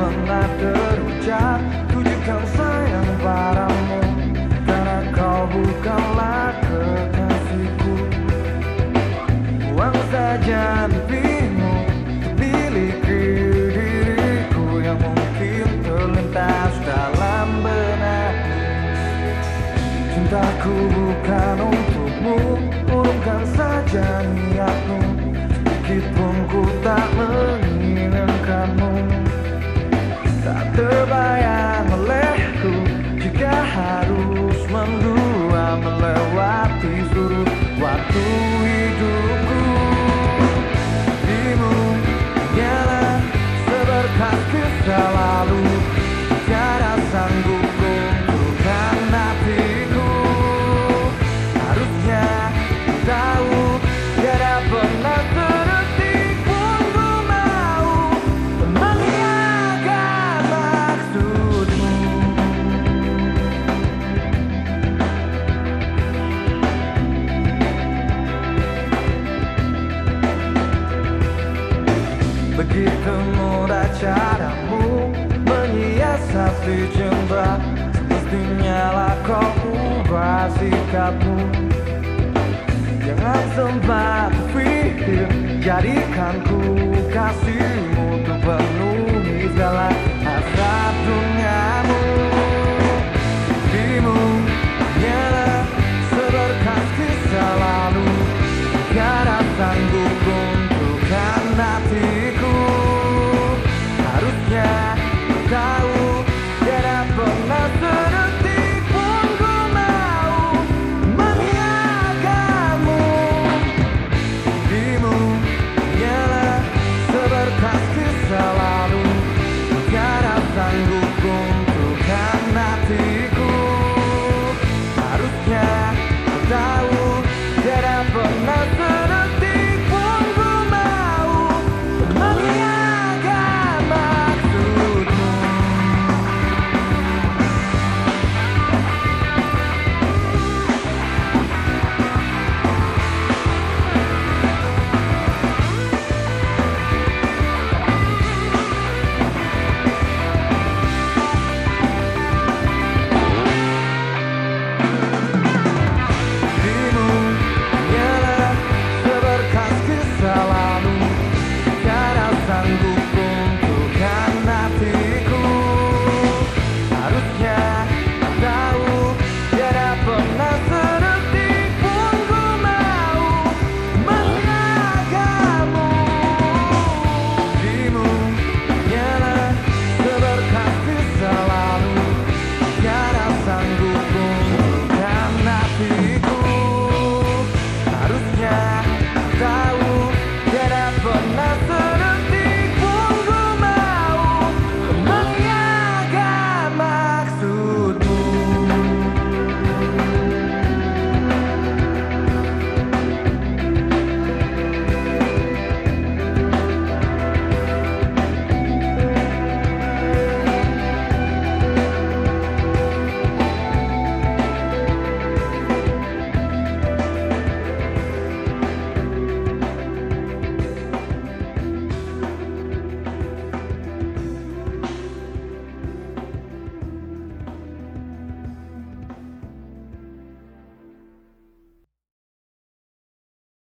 pernah terucap Tujukan sayang padamu. Karena kau bukanlah kekasihku. Uang saja mimpimu Miliki diriku Yang mungkin terlintas dalam benak. Cintaku bukan untukmu Urungkan saja niatmu. Sedikit pun ku tak Begitu mudah caramu Menyiasati jembra Semestinya lah kau ubah sikapmu. Jangan sempat pikir Jadikan ku kasihmu Untuk penuhi segala